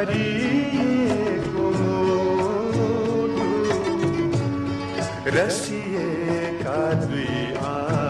भरिएको मुटु रसिएका दुई आँखालाई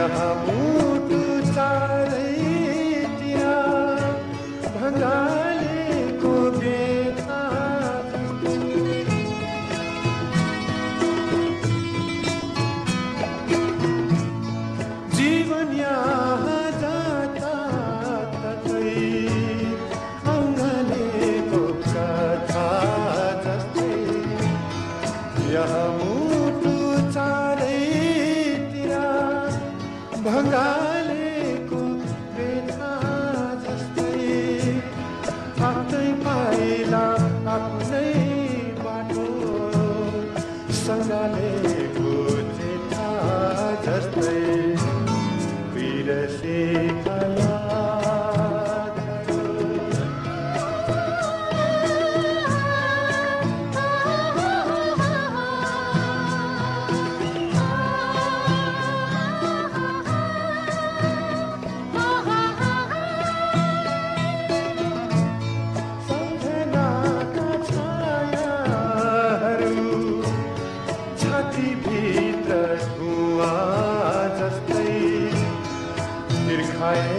Yeah. भङ्गालेको व्यथा जस्तै आफ्नै पाइला आफ्नै बाटो। सँगलेको जेठा जस्तै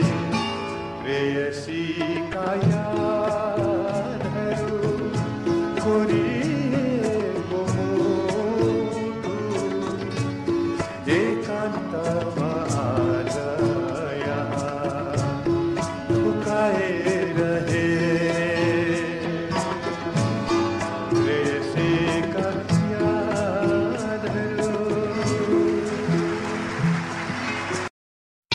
जस्तै प्रेयसीका यादहरू कोरी